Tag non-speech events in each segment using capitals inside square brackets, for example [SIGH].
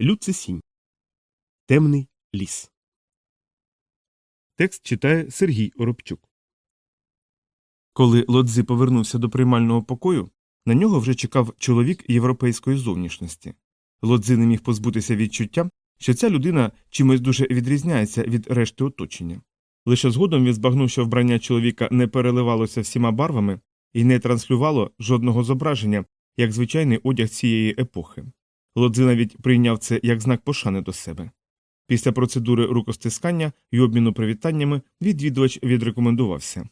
Люцисінь. Темний ліс. Текст читає Сергій Оробчук. Коли Лодзи повернувся до приймального покою, на нього вже чекав чоловік європейської зовнішності. Лодзи не міг позбутися відчуття, що ця людина чимось дуже відрізняється від решти оточення. Лише згодом він збагнув, що вбрання чоловіка не переливалося всіма барвами і не транслювало жодного зображення, як звичайний одяг цієї епохи. Лодзи навіть прийняв це як знак пошани до себе. Після процедури рукостискання і обміну привітаннями відвідувач відрекомендувався.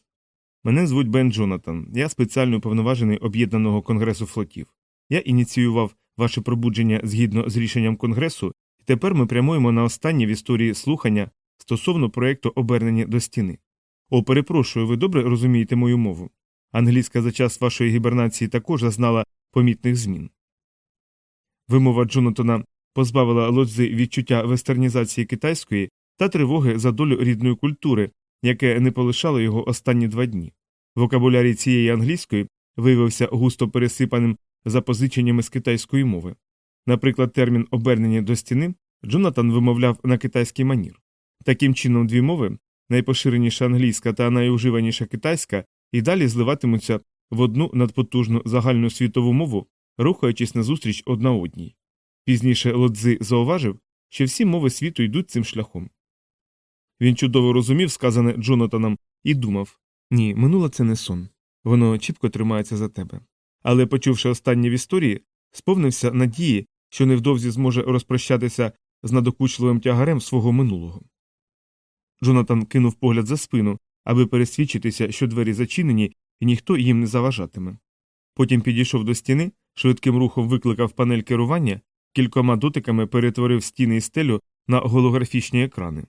Мене звуть Бен Джонатан, я спеціально уповноважений об'єднаного конгресу флотів. Я ініціював ваше пробудження згідно з рішенням конгресу, і тепер ми прямуємо на останнє в історії слухання стосовно проєкту обернення до стіни. О, перепрошую, ви добре розумієте мою мову. Англійська за час вашої гібернації також зазнала помітних змін. Вимова Джонатана позбавила лодзи відчуття вестернізації китайської та тривоги за долю рідної культури, яке не полишало його останні два дні. Вокабулярій цієї англійської виявився густо пересипаним запозиченнями з китайської мови. Наприклад, термін обернення до стіни Джонатан вимовляв на китайський манір. Таким чином, дві мови найпоширеніша англійська та найуживаніша китайська, і далі зливатимуться в одну надпотужну загальну світову мову, рухаючись назустріч одна одній. Пізніше Лодзи зауважив, що всі мови світу йдуть цим шляхом. Він чудово розумів сказане Джонатаном і думав ні, минуле це не сон. Воно чіпко тримається за тебе. Але, почувши останнє в історії, сповнився надії, що невдовзі зможе розпрощатися з надокучливим тягарем свого минулого. Джонатан кинув погляд за спину, аби пересвідчитися, що двері зачинені і ніхто їм не заважатиме. Потім підійшов до стіни, швидким рухом викликав панель керування, кількома дотиками перетворив стіни і стелю на голографічні екрани.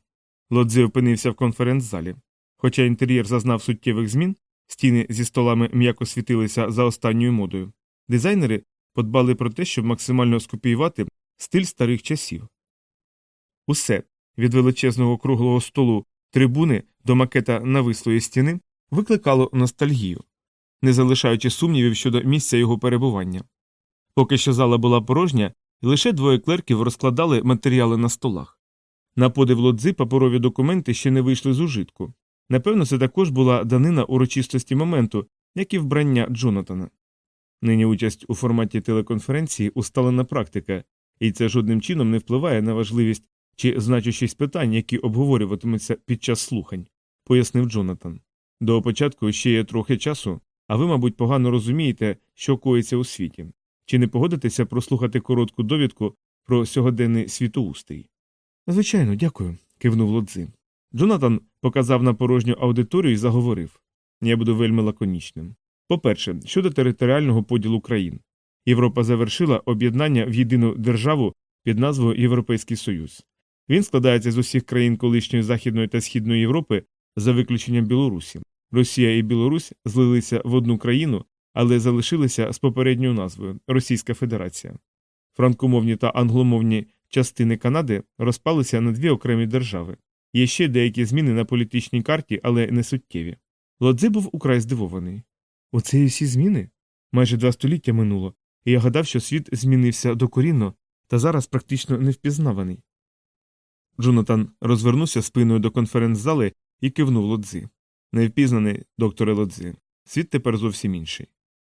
Лодзе опинився в конференц-залі. Хоча інтер'єр зазнав суттєвих змін, стіни зі столами м'яко світилися за останньою модою. Дизайнери подбали про те, щоб максимально скопіювати стиль старих часів. Усе від величезного круглого столу трибуни до макета навислої стіни викликало ностальгію, не залишаючи сумнівів щодо місця його перебування. Поки що зала була порожня, і лише двоє клерків розкладали матеріали на столах. На подив лодзи паперові документи ще не вийшли з ужитку. Напевно, це також була данина урочистості моменту, як і вбрання Джонатана. Нині участь у форматі телеконференції усталена практика, і це жодним чином не впливає на важливість чи значущість питань, які обговорюватимуться під час слухань, пояснив Джонатан. До початку ще є трохи часу, а ви, мабуть, погано розумієте, що коїться у світі. Чи не погодитеся прослухати коротку довідку про сьогоденний світоустрій? Звичайно, дякую, кивнув лодзи. Джонатан показав на порожню аудиторію і заговорив я буду вельми лаконічним. По-перше, щодо територіального поділу країн. Європа завершила об'єднання в єдину державу під назвою Європейський Союз. Він складається з усіх країн колишньої Західної та Східної Європи за виключенням Білорусі. Росія і Білорусь злилися в одну країну, але залишилися з попередньою назвою Російська Федерація. Франкомовні та англомовні частини Канади розпалися на дві окремі держави. Є ще деякі зміни на політичній карті, але не суттєві. Лодзи був украй здивований. Оце і всі зміни? Майже два століття минуло, і я гадав, що світ змінився докорінно та зараз практично невпізнаваний. Джонатан розвернувся спиною до конференц-зали і кивнув лодзи. Невпізнаний, докторе лодзи. Світ тепер зовсім інший.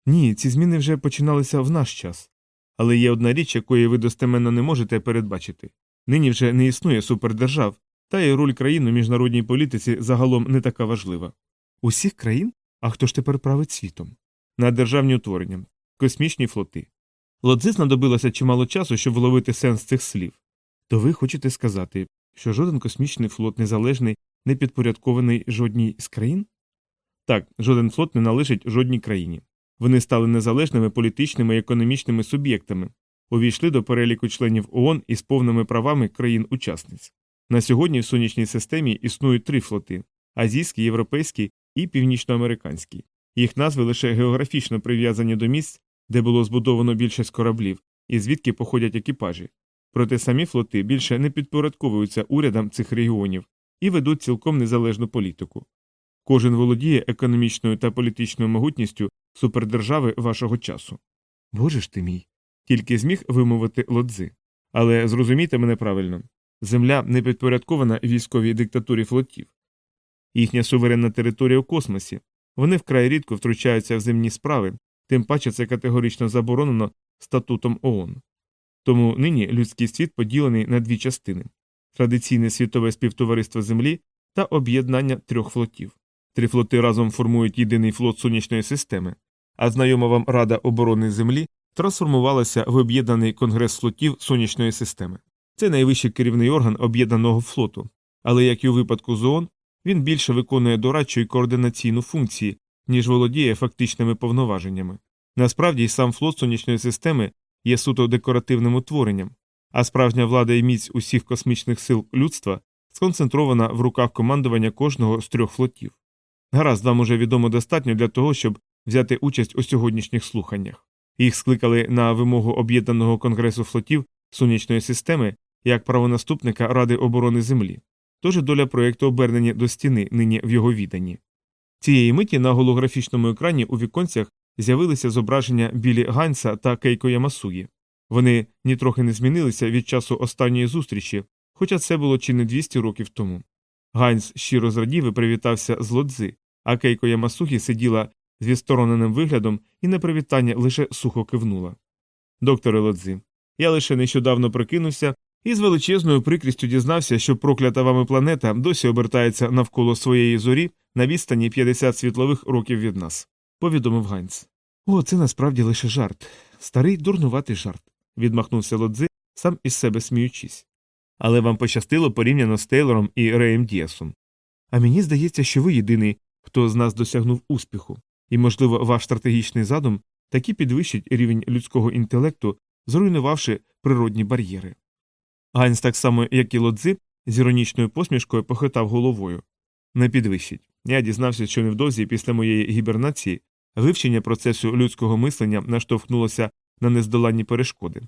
Ні, ці зміни вже починалися в наш час. Але є одна річ, якої ви достеменно не можете передбачити. Нині вже не існує супердержав, та й роль країн у міжнародній політиці загалом не така важлива. Усіх країн? А хто ж тепер править світом? На державні утворення, космічні флоти. Лодзи знадобилося чимало часу, щоб вловити сенс цих слів. То ви хочете сказати, що жоден космічний флот незалежний не підпорядкований жодній з країн? Так, жоден флот не належить жодній країні. Вони стали незалежними політичними і економічними суб'єктами, увійшли до переліку членів ООН із повними правами країн-учасниць. На сьогодні в сонячній системі існують три флоти азійський, європейський і північноамериканський. Їх назви лише географічно прив'язані до місць, де було збудовано більшість кораблів, і звідки походять екіпажі. Проте самі флоти більше не підпорядковуються урядам цих регіонів і ведуть цілком незалежну політику. Кожен володіє економічною та політичною могутністю супердержави вашого часу. Боже ж ти мій. Тільки зміг вимовити лодзи. Але зрозумійте мене правильно Земля не підпорядкована військовій диктатурі флотів. Їхня суверенна територія у космосі. Вони вкрай рідко втручаються в земні справи, тим паче це категорично заборонено статутом ООН. Тому нині людський світ поділений на дві частини традиційне світове співтовариство Землі та об'єднання трьох флотів. Три флоти разом формують єдиний флот сонячної системи, а знайома вам Рада оборони Землі трансформувалася в об'єднаний конгрес флотів сонячної системи. Це найвищий керівний орган об'єднаного флоту, але як і у випадку з він більше виконує дорадчу і координаційну функції, ніж володіє фактичними повноваженнями. Насправді сам флот сонячної системи є суто декоративним утворенням, а справжня влада і міць усіх космічних сил людства сконцентрована в руках командування кожного з трьох флотів. Гаразд, вам уже відомо достатньо для того, щоб взяти участь у сьогоднішніх слуханнях. Їх скликали на вимогу об'єднаного конгресу флотів сонячної системи як правонаступника Ради оборони Землі. Тож доля проєкту обернені до стіни нині в його відданні. Цієї миті на голографічному екрані у віконцях з'явилися зображення Білі Ганса та Кейко Ямасугі. Вони нітрохи не змінилися від часу останньої зустрічі, хоча це було чи не 200 років тому. Ганс щиро зрадів і привітався з лодзи, а Кейко Ямасугі сиділа з відстороненим виглядом і на привітання лише сухо кивнула. Докторе лодзи, я лише нещодавно прикинувся і з величезною прикрістю дізнався, що проклята вами планета досі обертається навколо своєї зорі на відстані 50 світлових років від нас, повідомив Ганс. О, це насправді лише жарт. Старий дурнуватий жарт, відмахнувся лодзи, сам із себе сміючись. Але вам пощастило порівняно з Тейлором і Реєм Діасом. А мені здається, що ви єдиний, хто з нас досягнув успіху, і, можливо, ваш стратегічний задум таки підвищить рівень людського інтелекту, зруйнувавши природні бар'єри. Ганс, так само, як і лодзи, з іронічною посмішкою похитав головою. Не підвищить. Я дізнався, що невдовзі після моєї гібернації вивчення процесу людського мислення наштовхнулося на нездоланні перешкоди.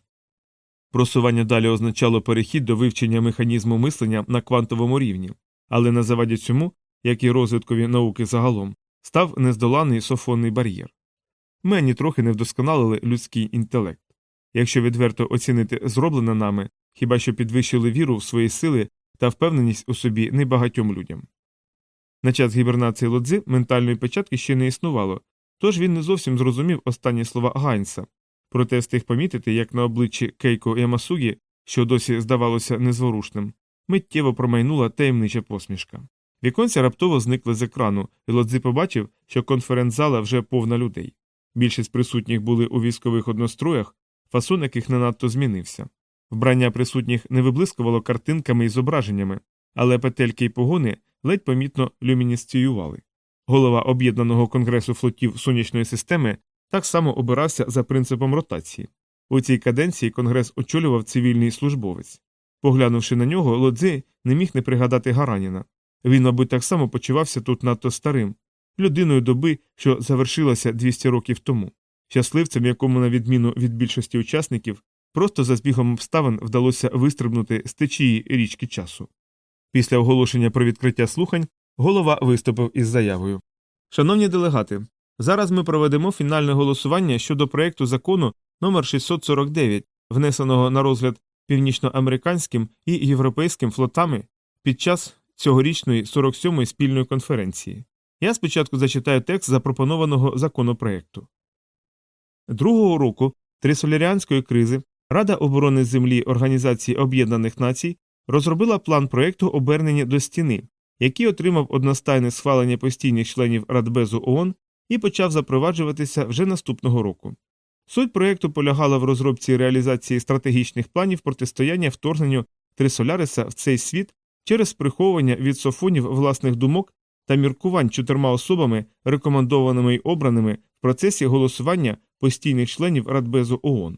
Просування далі означало перехід до вивчення механізму мислення на квантовому рівні, але на заваді цьому, як і розвиткові науки загалом, став нездоланий софонний бар'єр. Ми ані трохи не вдосконалили людський інтелект. Якщо відверто оцінити зроблене нами, хіба що підвищили віру в свої сили та впевненість у собі небагатьом людям. На час гібернації лодзи ментальної печатки ще не існувало, тож він не зовсім зрозумів останні слова Гайнса, проте встиг помітити, як на обличчі Кейко Ямасугі, що досі здавалося незворушним, миттєво промайнула таємнича посмішка. Віконця раптово зникли з екрану, і лодзи побачив, що конференц-зала вже повна людей. Більшість присутніх були у військових одностроях, фасон яких не надто змінився. Вбрання присутніх не виблискувало картинками і зображеннями, але петельки й погони ледь помітно люмінісціювали. Голова об'єднаного конгресу флотів сонячної системи так само обирався за принципом ротації. У цій каденції конгрес очолював цивільний службовець. Поглянувши на нього, лодзи не міг не пригадати Гараніна. Він, мабуть, так само почувався тут надто старим, людиною доби, що завершилася 200 років тому, щасливцем, якому, на відміну від більшості учасників, просто за збігом обставин вдалося вистрибнути з течії річки часу. Після оголошення про відкриття слухань голова виступив із заявою. Шановні делегати, зараз ми проведемо фінальне голосування щодо проєкту закону номер 649, внесеного на розгляд північноамериканським і європейським флотами під час цьогорічної 47-ї спільної конференції. Я спочатку зачитаю текст запропонованого законопроекту. Другого року трисоляріанської кризи Рада оборони Землі Організації Об'єднаних Націй розробила план проєкту обернення до стіни, який отримав одностайне схвалення постійних членів Радбезу ООН і почав запроваджуватися вже наступного року. Суть проєкту полягала в розробці і реалізації стратегічних планів протистояння вторгненню Трисоляриса в цей світ через приховування від софонів власних думок та міркувань чотирма особами, рекомендованими й обраними в процесі голосування постійних членів Радбезу ООН.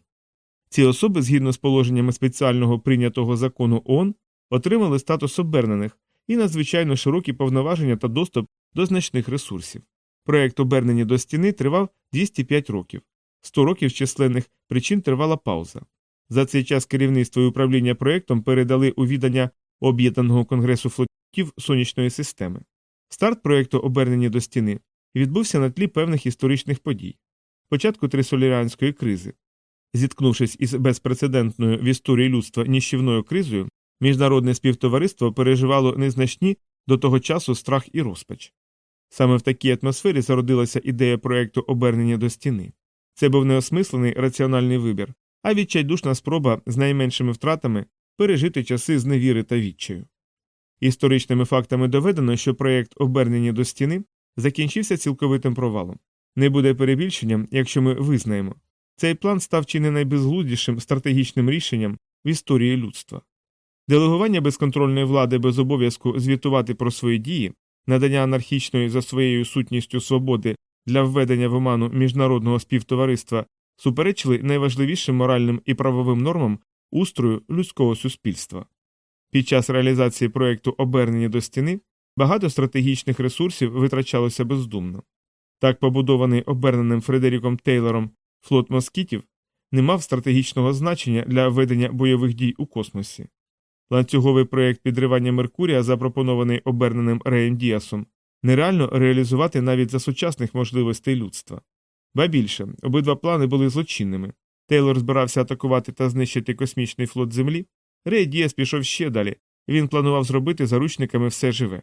Ці особи, згідно з положеннями спеціального прийнятого закону ООН, отримали статус обернених і надзвичайно широкі повноваження та доступ до значних ресурсів. Проєкт обернення до стіни тривав 205 років, 100 років з численних причин тривала пауза. За цей час керівництво і управління проєктом передали у відання Об'єднаного конгресу флотів сонячної системи. Старт проєкту обернення до стіни відбувся на тлі певних історичних подій, початку трисоляріанської кризи. Зіткнувшись із безпрецедентною в історії людства ніщівною кризою, міжнародне співтовариство переживало незначні до того часу страх і розпач. Саме в такій атмосфері зародилася ідея проекту обернення до стіни. Це був неосмислений раціональний вибір, а відчайдушна спроба з найменшими втратами пережити часи зневіри та відчаю. Історичними фактами доведено, що проєкт обернення до стіни закінчився цілковитим провалом. Не буде перебільшенням, якщо ми визнаємо. Цей план став чи не найбезглуздішим стратегічним рішенням в історії людства. Делегування безконтрольної влади без обов'язку звітувати про свої дії, надання анархічної за своєю сутністю свободи для введення в оману міжнародного співтовариства суперечили найважливішим моральним і правовим нормам устрою людського суспільства. Під час реалізації проєкту обернення до стіни багато стратегічних ресурсів витрачалося бездумно. Так побудований оберненим Фредеріком Тейлором флот москітів не мав стратегічного значення для ведення бойових дій у космосі. Ланцюговий проєкт підривання Меркурія, запропонований оберненим Реєм Діасом, нереально реалізувати навіть за сучасних можливостей людства. Ба більше, обидва плани були злочинними. Тейлор збирався атакувати та знищити космічний флот Землі. Рей Діас пішов ще далі, він планував зробити заручниками все живе.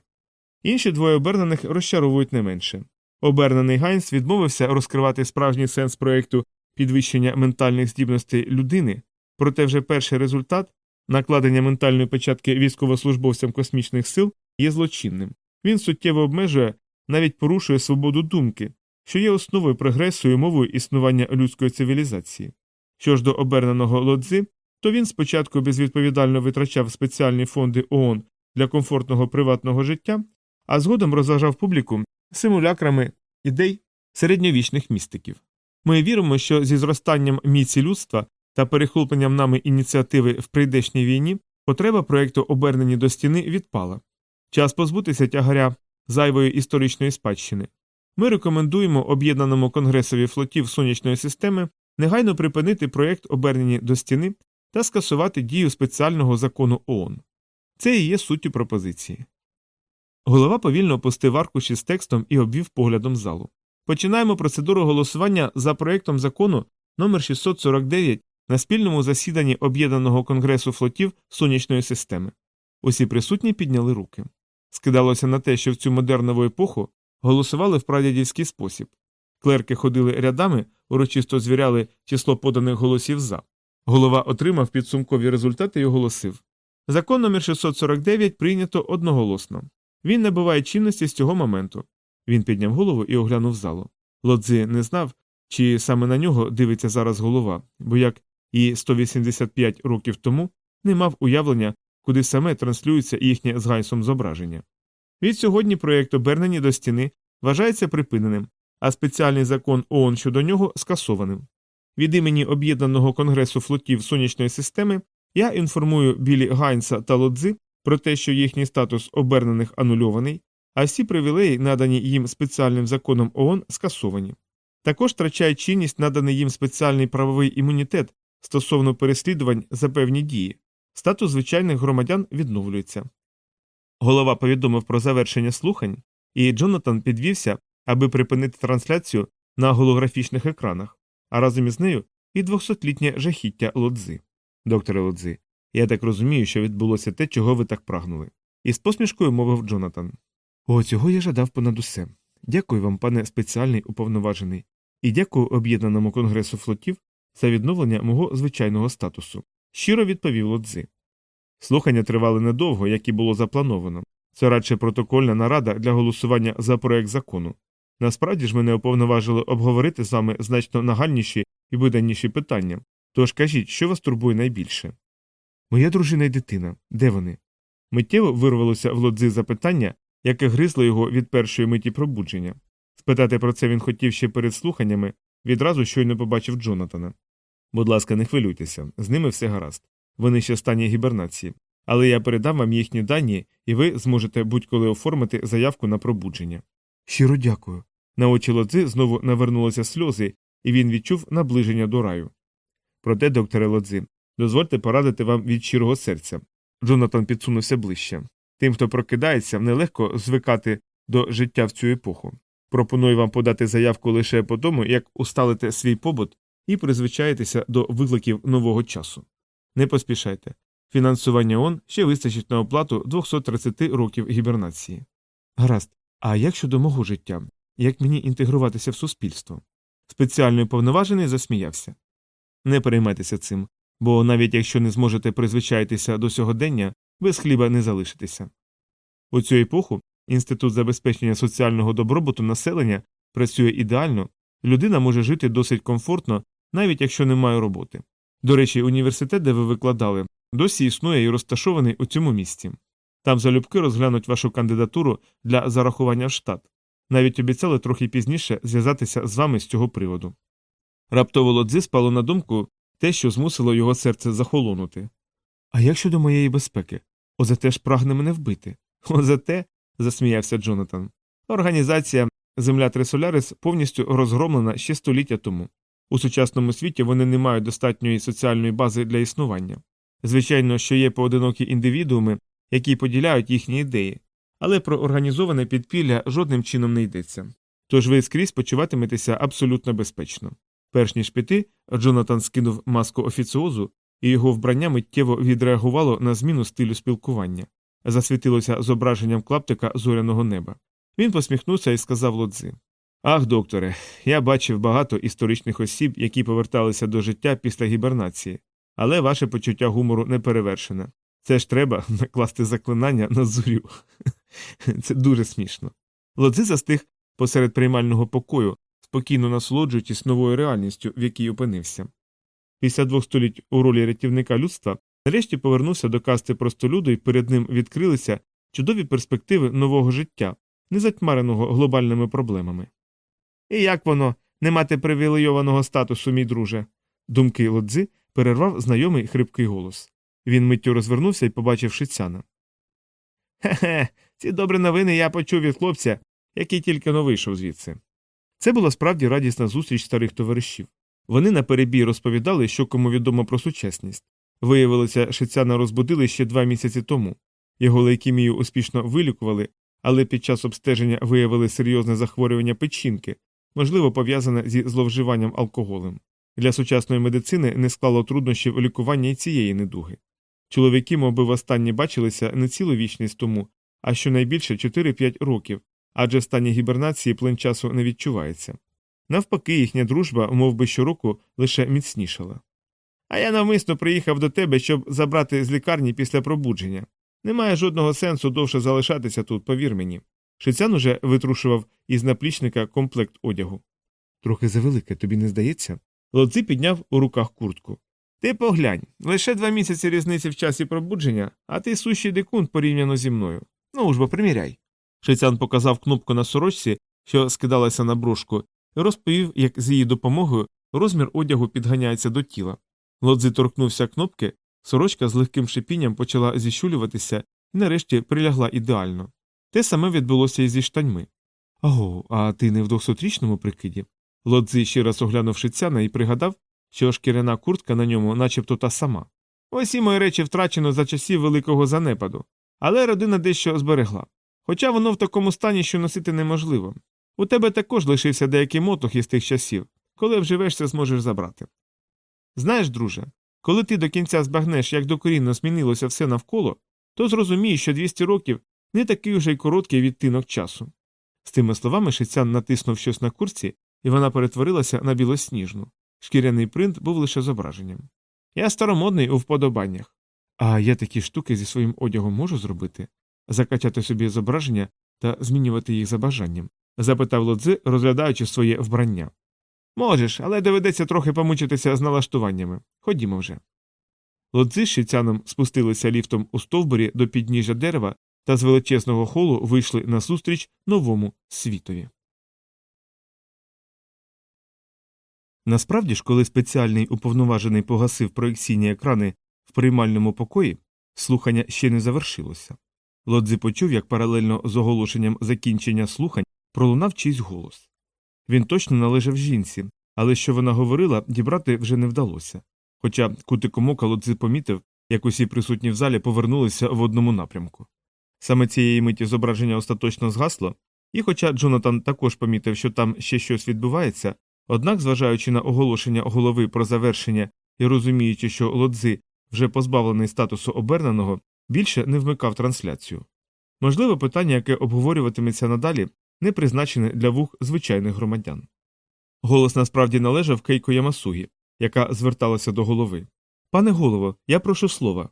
Інші двоє обернених розчаровують не менше. Обернений Гайнс відмовився розкривати справжній сенс проєкту підвищення ментальних здібностей людини, проте вже перший результат накладення ментальної печатки військовослужбовцям космічних сил є злочинним. Він суттєво обмежує, навіть порушує свободу думки, що є основою прогресу і умовою існування людської цивілізації. Що ж до оберненого лодзи, то він спочатку безвідповідально витрачав спеціальні фонди ООН для комфортного приватного життя, а згодом розважав публіку симулякрами ідей середньовічних містиків. Ми віримо, що зі зростанням міці людства та перехопленням нами ініціативи в прийдешній війні потреба проєкту обернені до стіни відпала. Час позбутися тягаря зайвої історичної спадщини. Ми рекомендуємо об'єднаному конгресові флотів сонячної системи негайно припинити проєкт обернені до стіни та скасувати дію спеціального закону ООН. Це і є суттю пропозиції. Голова повільно опустив аркуші з текстом і обвів поглядом залу. Починаємо процедуру голосування за проєктом закону номер 649 на спільному засіданні Об'єднаного конгресу флотів сонячної системи. Усі присутні підняли руки. Скидалося на те, що в цю модернову епоху голосували в прадядівський спосіб. Клерки ходили рядами, урочисто звіряли число поданих голосів за. Голова отримав підсумкові результати і оголосив. Закон номер 649 прийнято одноголосно. Він набуває чинності з цього моменту. Він підняв голову і оглянув залу. Лодзи не знав, чи саме на нього дивиться зараз голова, бо як і 185 років тому не мав уявлення, куди саме транслюється їхнє з гайсом зображення. Від сьогодні проєкт обернені до стіни вважається припиненим, а спеціальний закон ООН щодо нього скасованим. Від імені Об'єднаного конгресу флотів сонячної системи я інформую білі Гайнса та Лодзи про те, що їхній статус обернених анульований, а всі привілеї, надані їм спеціальним законом ООН, скасовані. Також втрачає чинність наданий їм спеціальний правовий імунітет стосовно переслідувань за певні дії. Статус звичайних громадян відновлюється. Голова повідомив про завершення слухань, і Джонатан підвівся, аби припинити трансляцію на голографічних екранах, а разом із нею і двохсотлітнє жахіття лодзи. Докторе Лодзи, я так розумію, що відбулося те, чого ви так прагнули. І з посмішкою мовив Джонатан. О, цього я жадав понад усе. Дякую вам, пане спеціальний уповноважений, і дякую об'єднаному конгресу флотів за відновлення мого звичайного статусу. Щиро відповів лодзи. Слухання тривали недовго, як і було заплановано. Це радше протокольна нарада для голосування за проект закону. Насправді ж мене уповноважили обговорити з вами значно нагальніші і виданніші питання. Тож кажіть, що вас турбує найбільше? Моя дружина і дитина. Де вони? Миттєво вирвалося в лодзи запитання, яке гризло його від першої миті пробудження. Спитати про це він хотів ще перед слуханнями, відразу щойно побачив Джонатана. Будь ласка, не хвилюйтеся, з ними все гаразд. Вони ще стані гібернації. Але я передам вам їхні дані, і ви зможете будь-коли оформити заявку на пробудження. Щиро дякую. На очі лодзи знову навернулися сльози, і він відчув наближення до раю. Проте, докторе лодзи, дозвольте порадити вам від щирого серця. Джонатан підсунувся ближче. Тим, хто прокидається, нелегко звикати до життя в цю епоху. Пропоную вам подати заявку лише по тому, як усталите свій побут і призвичаєтеся до викликів нового часу. Не поспішайте. Фінансування ООН ще вистачить на оплату 230 років гібернації. Гаразд, а як щодо мого життя? Як мені інтегруватися в суспільство? Спеціальний повноважений засміявся. Не переймайтеся цим, бо навіть якщо не зможете призвичаїтися до сьогодення, без хліба не залишитеся. У цю епоху Інститут забезпечення соціального добробуту населення працює ідеально, людина може жити досить комфортно, навіть якщо не має роботи. До речі, університет, де ви викладали, досі існує і розташований у цьому місці. Там залюбки розглянуть вашу кандидатуру для зарахування в штат. Навіть обіцяли трохи пізніше зв'язатися з вами з цього приводу. Раптово лодзи спало на думку те, що змусило його серце захолонути. А як щодо моєї безпеки? Озате ж прагне мене вбити. Озате, засміявся Джонатан. Організація Земля Трисолярис повністю розгромлена ще століття тому. У сучасному світі вони не мають достатньої соціальної бази для існування. Звичайно, що є поодинокі індивідууми, які поділяють їхні ідеї, але про організоване підпілля жодним чином не йдеться. Тож ви скрізь почуватиметеся абсолютно безпечно. Перш ніж піти, Джонатан скинув маску офіціозу, і його вбрання миттєво відреагувало на зміну стилю спілкування, засвітилося зображенням клаптика зоряного неба. Він посміхнувся і сказав лодзи Ах, докторе, я бачив багато історичних осіб, які поверталися до життя після гібернації, але ваше почуття гумору не перевершене. Це ж треба [LAUGHS] накласти заклинання на зорю. [LAUGHS] Це дуже смішно. Лодзи застиг посеред приймального покою, спокійно насолоджуючись новою реальністю, в якій опинився. Після двох століть у ролі рятівника людства нарешті повернувся до касти простолюду, і перед ним відкрилися чудові перспективи нового життя, не затьмареного глобальними проблемами. І як воно не мати привілейованого статусу, мій друже? Думки лодзи перервав знайомий хрипкий голос. Він миттю розвернувся і побачив шицяна. Хе-хе, ці добрі новини я почув від хлопця, який тільки но вийшов звідси. Це була справді радісна зустріч старих товаришів. Вони наперебій розповідали, що кому відомо про сучасність. Виявилося, шицяна розбудили ще два місяці тому. Його лейкемію успішно вилікували, але під час обстеження виявили серйозне захворювання печінки, можливо, пов'язане зі зловживанням алкоголем. Для сучасної медицини не склало труднощів лікування і цієї недуги. Чоловіки, мовби, востаннє бачилися не цілу вічність тому, а щонайбільше 4-5 років, адже в стані гібернації плин часу не відчувається. Навпаки, їхня дружба, мов би, щороку лише міцнішала. А я навмисно приїхав до тебе, щоб забрати з лікарні після пробудження. Немає жодного сенсу довше залишатися тут, повір мені. Шицян уже витрушував із наплічника комплект одягу. Трохи завелике, тобі не здається? Лодзи підняв у руках куртку. Ти поглянь, лише два місяці різниці в часі пробудження, а ти сущий дикун порівняно зі мною. Ну ж бо приміряй. Шицян показав кнопку на сорочці, що скидалася на брошку, і розповів, як з її допомогою розмір одягу підганяється до тіла. Лодзи торкнувся кнопки, сорочка з легким шипінням почала зіщулюватися і нарешті прилягла ідеально. Те саме відбулося і зі штаньми. Ого, а ти не в двохсотрічному прикиді? Лодзи ще раз оглянув шицяна і пригадав, що шкіряна куртка на ньому начебто та сама. Усі мої речі втрачено за часів великого занепаду, але родина дещо зберегла. Хоча воно в такому стані, що носити неможливо. У тебе також лишився деякий мотох із тих часів, коли вживешся, зможеш забрати. Знаєш, друже, коли ти до кінця збагнеш, як докорінно змінилося все навколо, то зрозумієш, що 200 років не такий уже й короткий відтинок часу. З тими словами шицян натиснув щось на курці, і вона перетворилася на білосніжну. Шкіряний принт був лише зображенням. Я старомодний у вподобаннях. А я такі штуки зі своїм одягом можу зробити? Закачати собі зображення та змінювати їх за бажанням? запитав лодзи, розглядаючи своє вбрання. Можеш, але доведеться трохи помучитися з налаштуваннями. Ходімо вже. Лодзи з шицяном спустилися ліфтом у стовбурі до підніжжя дерева та з величезного холу вийшли назустріч новому світові. Насправді ж, коли спеціальний уповноважений погасив проекційні екрани в приймальному покої, слухання ще не завершилося. Лодзи почув, як паралельно з оголошенням закінчення слухань пролунав чийсь голос. Він точно належав жінці, але що вона говорила, дібрати вже не вдалося. Хоча кутиком ока Лодзи помітив, як усі присутні в залі повернулися в одному напрямку. Саме цієї миті зображення остаточно згасло, і, хоча Джонатан також помітив, що там ще щось відбувається, Однак, зважаючи на оголошення голови про завершення і розуміючи, що лодзи вже позбавлений статусу оберненого, більше не вмикав трансляцію. Можливо, питання, яке обговорюватиметься надалі, не призначене для вух звичайних громадян. Голос насправді належав Кейко Ямасугі, яка зверталася до голови. Пане голово, я прошу слова.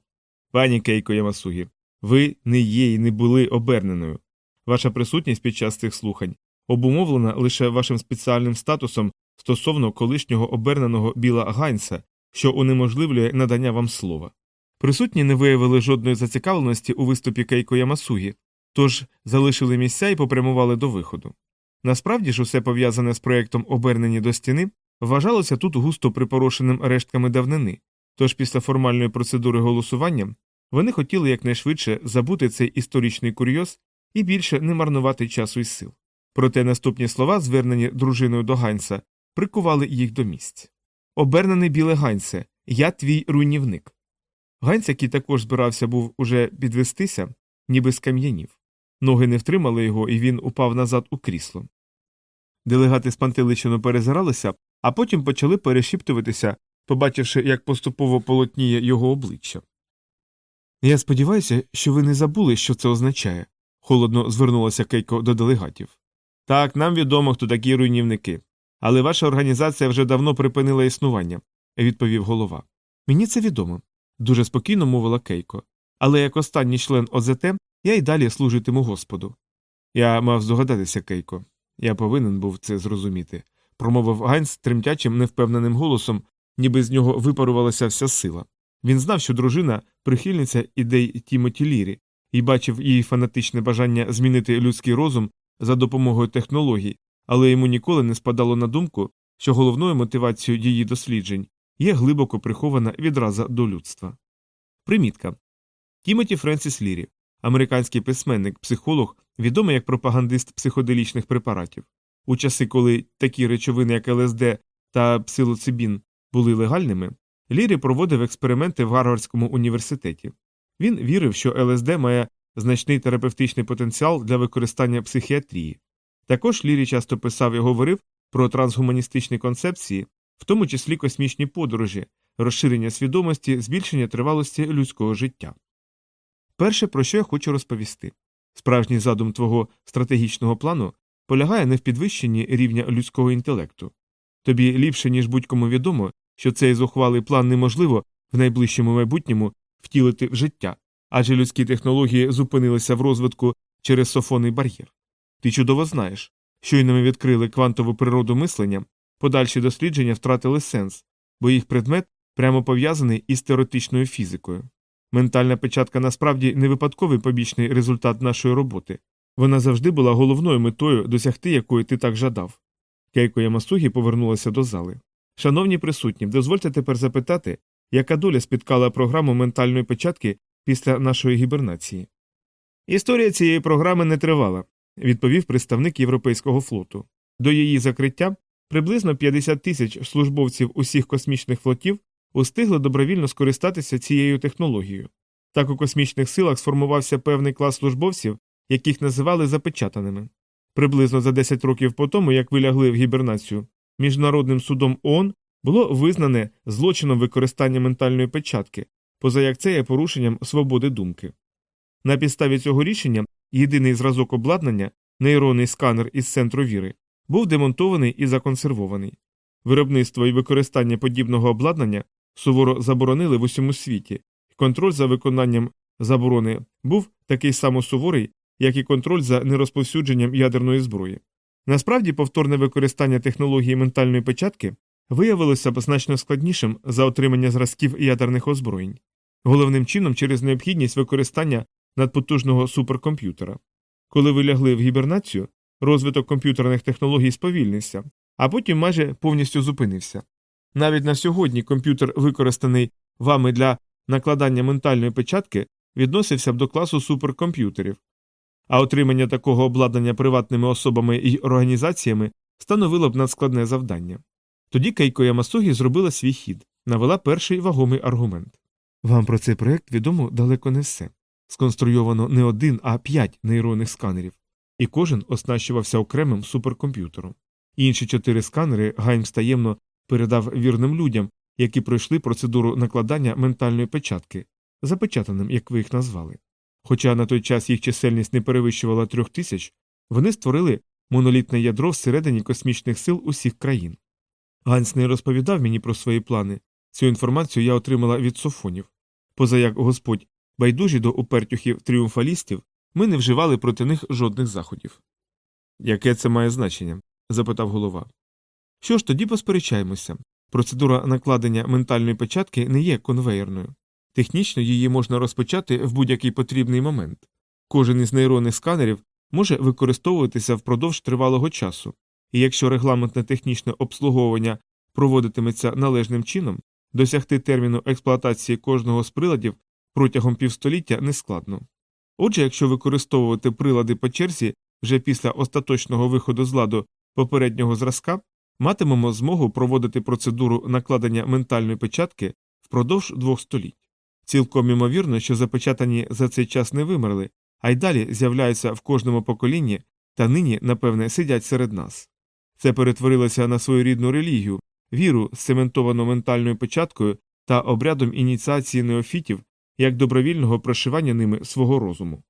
Пані Кейко Ямасугі, ви не є і не були оберненою. Ваша присутність під час цих слухань обумовлена лише вашим спеціальним статусом стосовно колишнього оберненого Біла Гайнса, що унеможливлює надання вам слова. Присутні не виявили жодної зацікавленості у виступі Кейко Ямасугі, тож залишили місця і попрямували до виходу. Насправді ж усе пов'язане з проєктом обернені до стіни вважалося тут густо припорошеним рештками давнини, тож після формальної процедури голосування вони хотіли якнайшвидше забути цей історичний курйоз і більше не марнувати часу і сил. Проте наступні слова, звернені дружиною до Ганса, прикували їх до місць. Обернений біле Гансе, я твій руйнівник. Ганс, який також збирався був уже підвестися, ніби скам'янів. Ноги не втримали його, і він упав назад у крісло. Делегати спантеличено перезиралися, а потім почали перешіптуватися, побачивши, як поступово полотніє його обличчя. Я сподіваюся, що ви не забули, що це означає, холодно звернулася Кейко до делегатів. Так, нам відомо, хто такі руйнівники. Але ваша організація вже давно припинила існування, відповів голова. Мені це відомо, дуже спокійно мовила Кейко. Але як останній член ОЗТ я й далі служитиму Господу. Я мав здогадатися, Кейко. Я повинен був це зрозуміти, промовив Ганс тремтячим, невпевненим голосом, ніби з нього випарувалася вся сила. Він знав, що дружина прихильниця ідей Тімоті Лірі, і бачив її фанатичне бажання змінити людський розум за допомогою технологій, але йому ніколи не спадало на думку, що головною мотивацією її досліджень є глибоко прихована відраза до людства. Примітка Тімоті Френсіс Лірі, американський письменник, психолог, відомий як пропагандист психоделічних препаратів. У часи, коли такі речовини, як ЛСД та псилоцибін, були легальними, Лірі проводив експерименти в Гарвардському університеті. Він вірив, що ЛСД має значний терапевтичний потенціал для використання психіатрії. Також Лірі часто писав і говорив про трансгуманістичні концепції, в тому числі космічні подорожі, розширення свідомості, збільшення тривалості людського життя. Перше, про що я хочу розповісти справжній задум твого стратегічного плану полягає не в підвищенні рівня людського інтелекту. Тобі ліпше, ніж будь-кому відомо, що цей зухвалий план неможливо в найближчому майбутньому втілити в життя, адже людські технології зупинилися в розвитку через софонний бар'єр. Ти чудово знаєш, щойно ми відкрили квантову природу мислення, подальші дослідження втратили сенс, бо їх предмет прямо пов'язаний із теоретичною фізикою. Ментальна печатка насправді не випадковий побічний результат нашої роботи. Вона завжди була головною метою, досягти якої ти так жадав. Кейко Ямасугі повернулася до зали. Шановні присутні, дозвольте тепер запитати, яка доля спіткала програму ментальної печатки після нашої гібернації. Історія цієї програми не тривала, відповів представник Європейського флоту. До її закриття приблизно 50 тисяч службовців усіх космічних флотів устигли добровільно скористатися цією технологією. Так у космічних силах сформувався певний клас службовців, яких називали запечатаними. Приблизно за 10 років по тому, як вилягли в гібернацію, Міжнародним судом ООН було визнане злочином використання ментальної печатки, поза як це є порушенням свободи думки. На підставі цього рішення єдиний зразок обладнання, нейронний сканер із центру віри, був демонтований і законсервований. Виробництво і використання подібного обладнання суворо заборонили в усьому світі, контроль за виконанням заборони був такий само суворий, як і контроль за нерозповсюдженням ядерної зброї. Насправді, повторне використання технології ментальної печатки виявилося б значно складнішим за отримання зразків ядерних озброєнь, головним чином через необхідність використання надпотужного суперкомп'ютера. Коли ви лягли в гібернацію, розвиток комп'ютерних технологій сповільнився, а потім майже повністю зупинився. Навіть на сьогодні комп'ютер, використаний вами для накладання ментальної печатки, відносився б до класу суперкомп'ютерів, а отримання такого обладнання приватними особами і організаціями становило б надскладне завдання. Тоді Кейко Ямасугі зробила свій хід, навела перший вагомий аргумент. Вам про цей проект відомо далеко не все. Сконструйовано не один, а п'ять нейронних сканерів, і кожен оснащувався окремим суперкомп'ютером. Інші чотири сканери Гаймс таємно передав вірним людям, які пройшли процедуру накладання ментальної печатки, запечатаним, як ви їх назвали. Хоча на той час їх чисельність не перевищувала трьох тисяч, вони створили монолітне ядро всередині космічних сил усіх країн. Ганс не розповідав мені про свої плани. Цю інформацію я отримала від софонів. Поза як Господь байдужі до упертюхів тріумфалістів, ми не вживали проти них жодних заходів. Яке це має значення? запитав голова. Що ж, тоді посперечаємося. Процедура накладення ментальної печатки не є конвеєрною. Технічно її можна розпочати в будь-який потрібний момент. Кожен із нейронних сканерів може використовуватися впродовж тривалого часу, і якщо регламентне технічне обслуговування проводитиметься належним чином, досягти терміну експлуатації кожного з приладів протягом півстоліття нескладно. Отже, якщо використовувати прилади по черзі вже після остаточного виходу з ладу попереднього зразка, матимемо змогу проводити процедуру накладення ментальної печатки впродовж двох століть. Цілком імовірно, що запечатані за цей час не вимерли, а й далі з'являються в кожному поколінні та нині, напевне, сидять серед нас. Це перетворилося на свою рідну релігію, віру з ментальною печаткою та обрядом ініціації неофітів як добровільного прошивання ними свого розуму.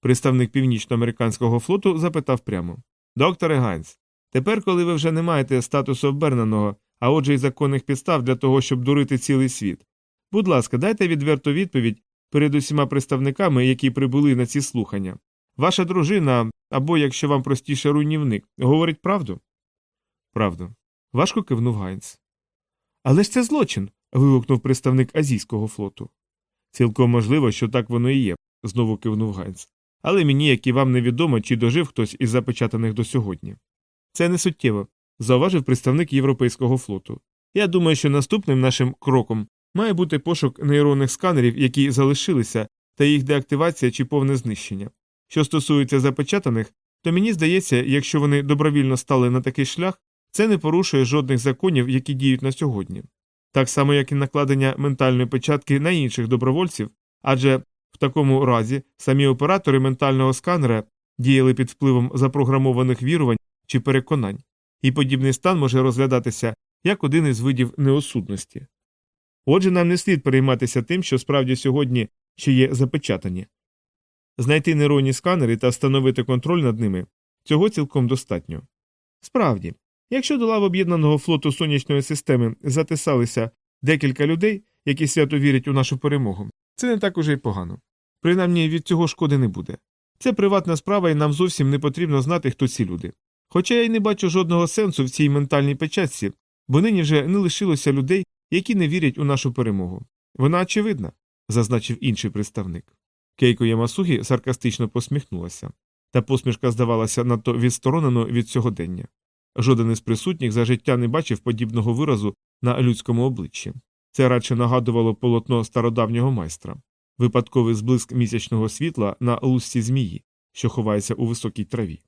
Представник північноамериканського флоту запитав прямо Докторе Ганс, тепер, коли ви вже не маєте статусу оберненого, а отже й законних підстав для того, щоб дурити цілий світ. Будь ласка, дайте відверту відповідь перед усіма представниками, які прибули на ці слухання. Ваша дружина, або, якщо вам простіше руйнівник, говорить правду? Правду. Важко кивнув Гайнс. Але ж це злочин. вигукнув представник азійського флоту. Цілком можливо, що так воно і є, знову кивнув Гайнс. Але мені, як і вам невідомо, чи дожив хтось із запечатаних до сьогодні. Це не суттєво, зауважив представник Європейського флоту. Я думаю, що наступним нашим кроком має бути пошук нейронних сканерів, які залишилися, та їх деактивація чи повне знищення. Що стосується запечатаних, то мені здається, якщо вони добровільно стали на такий шлях, це не порушує жодних законів, які діють на сьогодні. Так само, як і накладення ментальної печатки на інших добровольців, адже в такому разі самі оператори ментального сканера діяли під впливом запрограмованих вірувань чи переконань, і подібний стан може розглядатися як один із видів неосудності. Отже, нам не слід перейматися тим, що справді сьогодні ще є запечатані. Знайти нейронні сканери та встановити контроль над ними цього цілком достатньо. Справді, якщо до лав об'єднаного флоту сонячної системи затисалися декілька людей, які свято вірять у нашу перемогу, це не так уже й погано. Принаймні від цього шкоди не буде. Це приватна справа, і нам зовсім не потрібно знати, хто ці люди. Хоча я й не бачу жодного сенсу в цій ментальній печатці, бо нині вже не лишилося людей, які не вірять у нашу перемогу. Вона очевидна, зазначив інший представник. Кейко Ямасугі саркастично посміхнулася, та посмішка здавалася надто відсторонено від сьогодення. Жоден із присутніх за життя не бачив подібного виразу на людському обличчі. Це радше нагадувало полотно стародавнього майстра, випадковий зблиск місячного світла на лусці змії, що ховається у високій траві.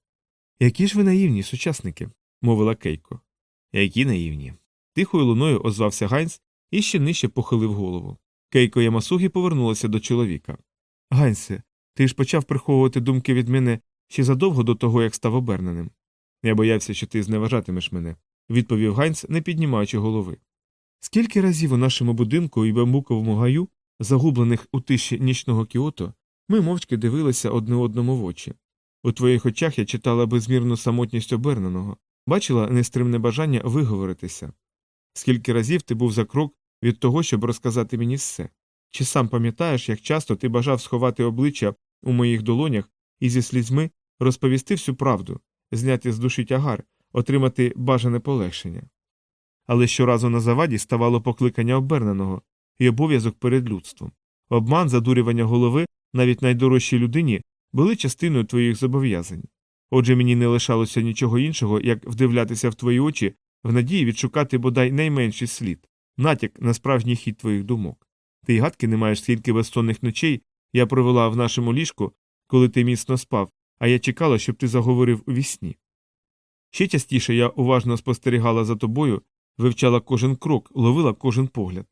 Які ж ви наївні, сучасники, мовила Кейко. Які наївні. Тихою луною озвався Гайнс і ще нижче похилив голову. Кейко Ямасугі повернулася до чоловіка. Гайнсе, ти ж почав приховувати думки від мене ще задовго до того, як став оберненим. Я боявся, що ти зневажатимеш мене, відповів Гайнс, не піднімаючи голови. Скільки разів у нашому будинку і бамбуковому гаю, загублених у тиші нічного Кіото, ми мовчки дивилися одне одному в очі. У твоїх очах я читала безмірну самотність оберненого, бачила нестримне бажання виговоритися. Скільки разів ти був за крок від того, щоб розказати мені все? Чи сам пам'ятаєш, як часто ти бажав сховати обличчя у моїх долонях і зі слізьми розповісти всю правду, зняти з душі тягар, отримати бажане полегшення? Але щоразу на заваді ставало покликання оберненого і обов'язок перед людством. Обман, задурювання голови, навіть найдорожчій людині, були частиною твоїх зобов'язань. Отже, мені не лишалося нічого іншого, як вдивлятися в твої очі в надії відшукати бодай найменший слід, натяк на справжній хід твоїх думок. Ти й гадки не маєш скільки безсонних ночей я провела в нашому ліжку, коли ти міцно спав, а я чекала, щоб ти заговорив у вісні. Ще частіше я уважно спостерігала за тобою, вивчала кожен крок, ловила кожен погляд.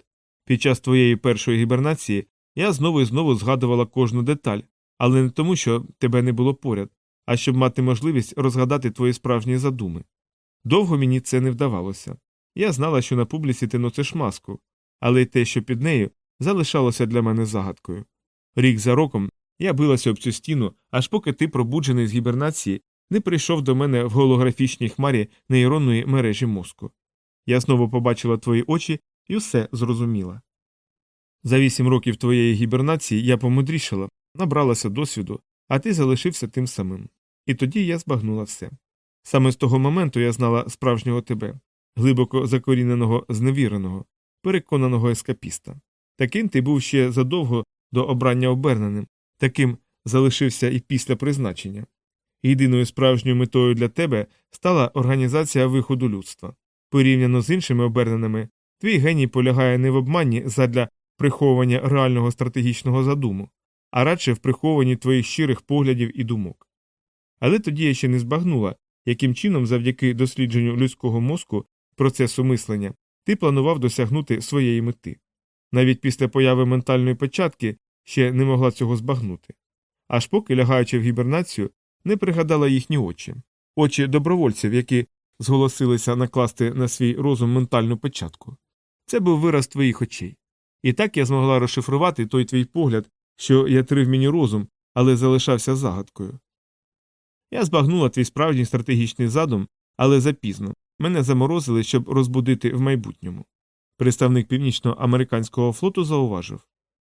Під час твоєї першої гібернації я знову і знову згадувала кожну деталь, але не тому, що тебе не було поряд, а щоб мати можливість розгадати твої справжні задуми. Довго мені це не вдавалося. Я знала, що на публіці ти носиш маску, але й те, що під нею, залишалося для мене загадкою. Рік за роком я билася об цю стіну, аж поки ти, пробуджений з гібернації, не прийшов до мене в голографічній хмарі нейронної мережі мозку. Я знову побачила твої очі і все зрозуміла. За вісім років твоєї гібернації я помудрішала, набралася досвіду, а ти залишився тим самим. І тоді я збагнула все. Саме з того моменту я знала справжнього тебе, глибоко закоріненого, зневіреного, переконаного ескапіста. Таким ти був ще задовго до обрання оберненим, таким залишився і після призначення. Єдиною справжньою метою для тебе стала організація виходу людства. Порівняно з іншими оберненими, твій геній полягає не в обмані задля приховування реального стратегічного задуму, а радше в прихованні твоїх щирих поглядів і думок. Але тоді я ще не збагнула, яким чином, завдяки дослідженню людського мозку, процесу мислення, ти планував досягнути своєї мети. Навіть після появи ментальної початки ще не могла цього збагнути. Аж поки, лягаючи в гібернацію, не пригадала їхні очі, очі добровольців, які зголосилися накласти на свій розум ментальну початку. Це був вираз твоїх очей. І так я змогла розшифрувати той твій погляд, що ятрив мені розум, але залишався загадкою. Я збагнула твій справжній стратегічний задум, але запізно мене заморозили, щоб розбудити в майбутньому. Представник північноамериканського флоту зауважив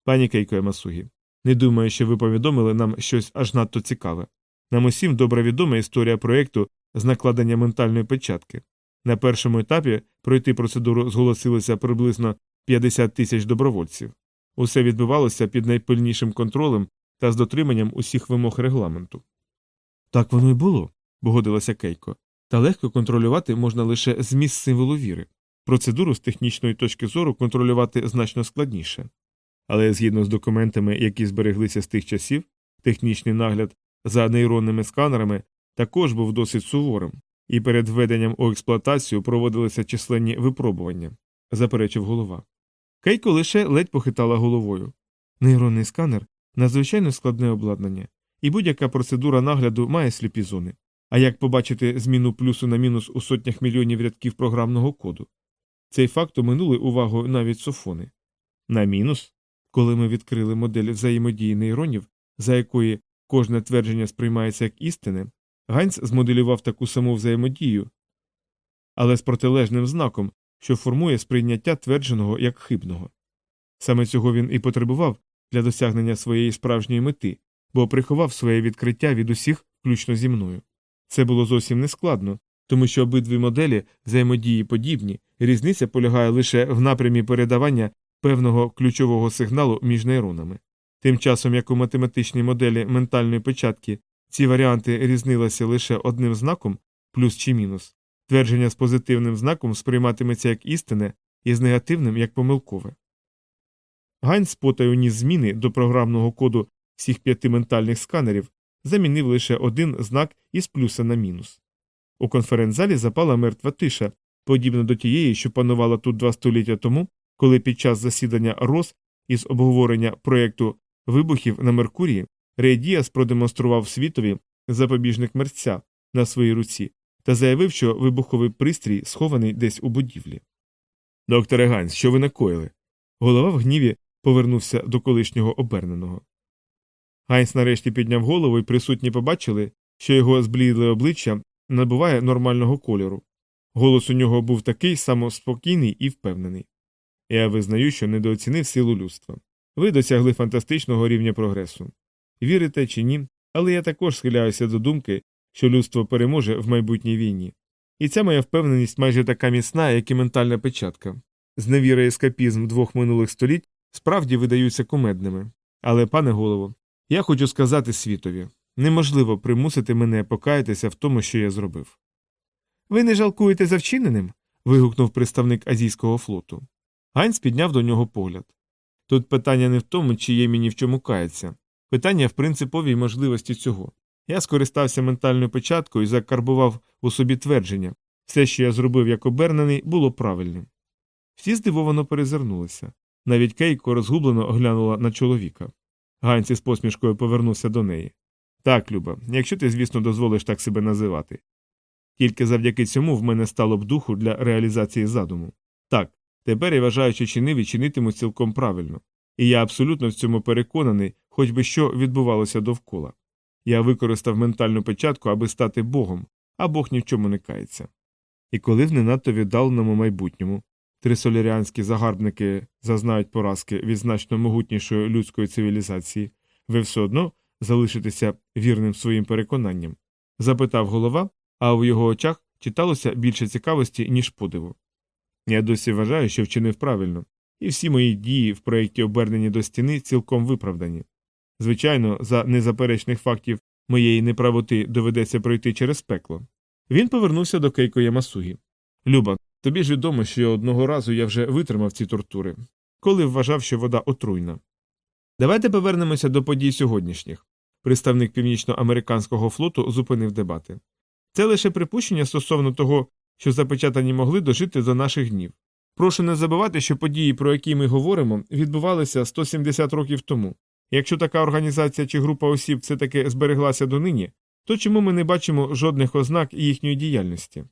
Пані Кейко Ямасугі, не думаю, що ви повідомили нам щось аж надто цікаве. Нам усім добре відома історія проєкту з накладення ментальної печатки. На першому етапі пройти процедуру зголосилося приблизно 50 тисяч добровольців. Усе відбувалося під найпильнішим контролем та з дотриманням усіх вимог регламенту. Так воно й було, погодилася Кейко. Та легко контролювати можна лише зміст символу віри. Процедуру з технічної точки зору контролювати значно складніше. Але згідно з документами, які збереглися з тих часів, технічний нагляд за нейронними сканерами також був досить суворим, і перед введенням у експлуатацію проводилися численні випробування, заперечив голова. Кейко лише ледь похитала головою. Нейронний сканер надзвичайно складне обладнання, і будь-яка процедура нагляду має сліпі зони. А як побачити зміну плюсу на мінус у сотнях мільйонів рядків програмного коду? Цей факт оминули увагу навіть софони. На мінус, коли ми відкрили модель взаємодії нейронів, за якої кожне твердження сприймається як істине, Ганс змоделював таку саму взаємодію, але з протилежним знаком, що формує сприйняття твердженого як хибного. Саме цього він і потребував для досягнення своєї справжньої мети, бо приховав своє відкриття від усіх, включно зі мною. Це було зовсім нескладно, тому що обидві моделі взаємодії подібні, різниця полягає лише в напрямі передавання певного ключового сигналу між нейронами. Тим часом, як у математичній моделі ментальної початки ці варіанти різнилися лише одним знаком плюс чи мінус, твердження з позитивним знаком сприйматиметься як істинне і з негативним як помилкове. Гайнс потай вніс зміни до програмного коду всіх п'яти ментальних сканерів, замінив лише один знак із плюса на мінус. У конференц-залі запала мертва тиша, подібна до тієї, що панувала тут два століття тому, коли під час засідання РОС із обговорення проєкту вибухів на Меркурії Рей Діас продемонстрував світові запобіжник мерця на своїй руці та заявив, що вибуховий пристрій схований десь у будівлі. Докторе Гайнс, що ви накоїли? Голова в гніві повернувся до колишнього оберненого. Гайнс нарешті підняв голову і присутні побачили, що його зблідле обличчя набуває нормального кольору. Голос у нього був так само спокійний і впевнений. Я визнаю, що недооцінив силу людства. Ви досягли фантастичного рівня прогресу. Вірите чи ні, але я також схиляюся до думки, що людство переможе в майбутній війні. І ця моя впевненість майже така міцна, як і ментальна печатка. Зневіра і ескапізм двох минулих століть справді видаються кумедними. Але, пане голово, я хочу сказати світові неможливо примусити мене покаятися в тому, що я зробив. Ви не жалкуєте за вчиненим? вигукнув представник азійського флоту. Ганс підняв до нього погляд. Тут питання не в тому, чи є мені в чому кається, питання в принциповій можливості цього. Я скористався ментальною печаткою і закарбував у собі твердження все, що я зробив як обернений, було правильним. Всі здивовано перезирнулися. Навіть Кейко розгублено оглянула на чоловіка. Ганс із посмішкою повернувся до неї. Так, Люба, якщо ти, звісно, дозволиш так себе називати. Тільки завдяки цьому в мене стало б духу для реалізації задуму. Так, тепер я вважаю, що чини відчинитимуть цілком правильно. І я абсолютно в цьому переконаний, хоч би що відбувалося довкола. Я використав ментальну печатку, аби стати Богом, а Бог ні в чому не кається. І коли в не надто віддаленому майбутньому трисоляріанські загарбники зазнають поразки від значно могутнішої людської цивілізації, ви все одно залишитеся вірним своїм переконанням? запитав голова, а в його очах читалося більше цікавості, ніж подиву. Я досі вважаю, що вчинив правильно, і всі мої дії в проєкті обернені до стіни цілком виправдані. Звичайно, за незаперечних фактів моєї неправоти доведеться пройти через пекло. Він повернувся до Кейко Ямасугі. Люба, тобі ж відомо, що одного разу я вже витримав ці тортури, коли вважав, що вода отруйна. Давайте повернемося до подій сьогоднішніх. Представник північноамериканського флоту зупинив дебати. Це лише припущення стосовно того, що запечатані могли дожити до наших днів. Прошу не забувати, що події, про які ми говоримо, відбувалися 170 років тому. Якщо така організація чи група осіб все таки збереглася донині, то чому ми не бачимо жодних ознак їхньої діяльності?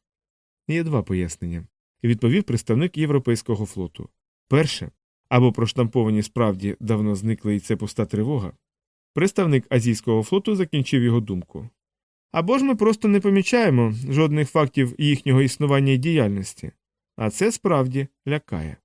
Є два пояснення, відповів представник Європейського флоту. Перше або проштамповані справді давно зникли і це пуста тривога. Представник азійського флоту закінчив його думку. Або ж ми просто не помічаємо жодних фактів їхнього існування і діяльності, а це справді лякає.